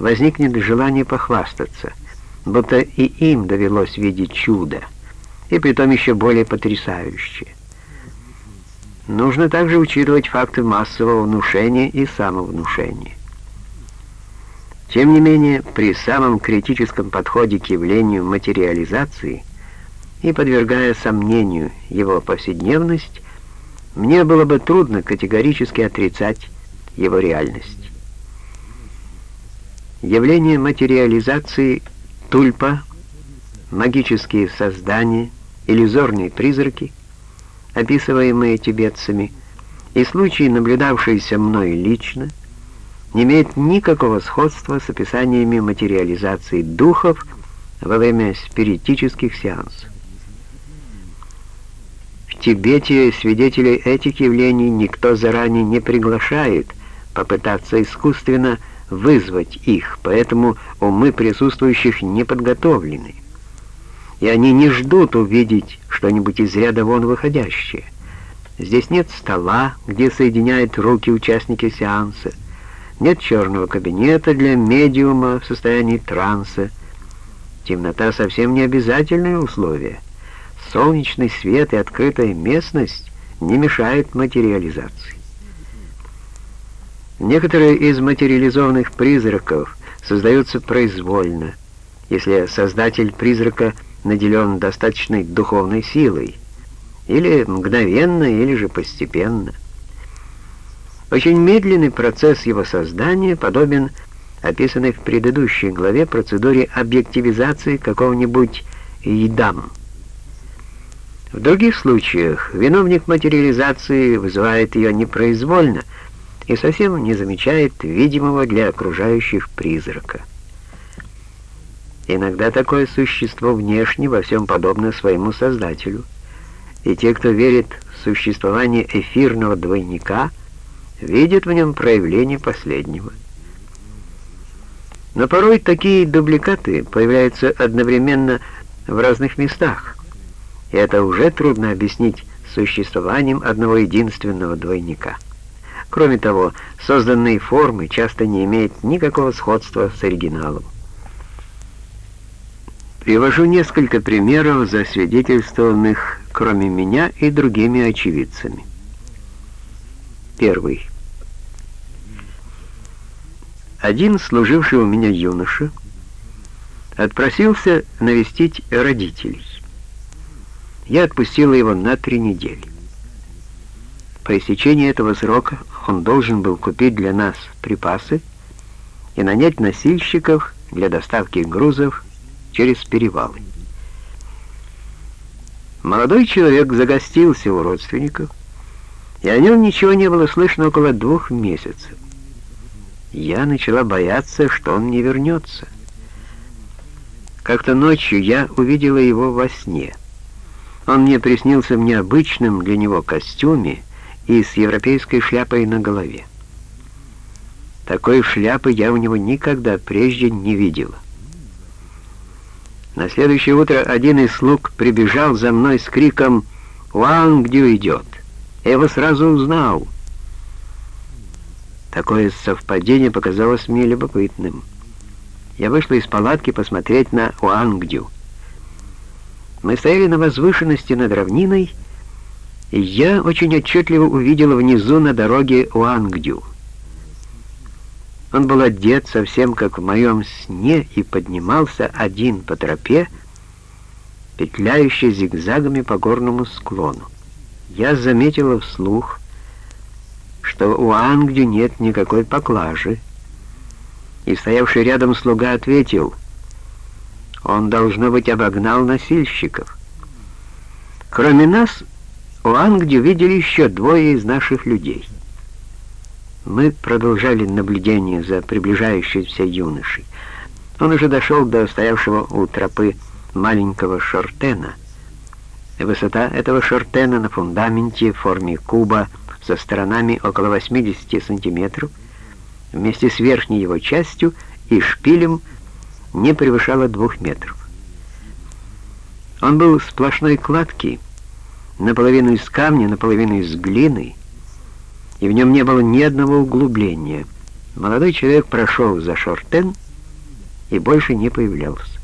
возникнет желание похвастаться, будто и им довелось видеть чудо, и притом еще более потрясающее. Нужно также учитывать факты массового внушения и самовнушения. Тем не менее, при самом критическом подходе к явлению материализации и подвергая сомнению его повседневность, мне было бы трудно категорически отрицать его реальность. Явление материализации тульпа, магические создания, иллюзорные призраки, описываемые тибетцами, и случаи, наблюдавшиеся мной лично, не имеют никакого сходства с описаниями материализации духов во время спиритических сеансов. В Тибете свидетелей этих явлений никто заранее не приглашает попытаться искусственно вызвать их, поэтому умы присутствующих не подготовлены, и они не ждут увидеть что-нибудь из ряда вон выходящее. Здесь нет стола, где соединяют руки участники сеанса, нет черного кабинета для медиума в состоянии транса. Темнота совсем не обязательное условие — солнечный свет и открытая местность не мешают материализации. Некоторые из материализованных призраков создаются произвольно, если создатель призрака наделен достаточной духовной силой, или мгновенно, или же постепенно. Очень медленный процесс его создания подобен описанной в предыдущей главе процедуре объективизации какого-нибудь едам. В других случаях виновник материализации вызывает ее непроизвольно и совсем не замечает видимого для окружающих призрака. Иногда такое существо внешне во всем подобно своему создателю, и те, кто верит в существование эфирного двойника, видят в нем проявление последнего. Но порой такие дубликаты появляются одновременно в разных местах, и это уже трудно объяснить существованием одного единственного двойника. Кроме того, созданные формы часто не имеют никакого сходства с оригиналом. Привожу несколько примеров, засвидетельствованных, кроме меня, и другими очевидцами. Первый. Один служивший у меня юноша отпросился навестить родителей я отпустила его на три недели. По истечении этого срока он должен был купить для нас припасы и нанять носильщиков для доставки грузов через перевалы. Молодой человек загостился у родственников, и о нем ничего не было слышно около двух месяцев. Я начала бояться, что он не вернется. Как-то ночью я увидела его во сне. Он мне приснился в необычном для него костюме и с европейской шляпой на голове. Такой шляпы я у него никогда прежде не видела. На следующее утро один из слуг прибежал за мной с криком «Уан, где идет?» Я его сразу узнал. Такое совпадение показалось мне любопытным. Я вышла из палатки посмотреть на Уангдю. Мы стояли на возвышенности над равниной, я очень отчетливо увидел внизу на дороге Уангдю. Он был одет совсем как в моем сне и поднимался один по тропе, петляющей зигзагами по горному склону. Я заметила вслух, что у Ангдю нет никакой поклажи, и стоявший рядом слуга ответил — он, должно быть, обогнал носильщиков. Кроме нас, у Ангди видели еще двое из наших людей. Мы продолжали наблюдение за приближающимся юношей. Он уже дошел до стоявшего у тропы маленького шортена. Высота этого шортена на фундаменте в форме куба со сторонами около 80 сантиметров, вместе с верхней его частью и шпилем не превышало двух метров. Он был сплошной кладки, наполовину из камня, наполовину из глины, и в нем не было ни одного углубления. Молодой человек прошел за шортен и больше не появлялся.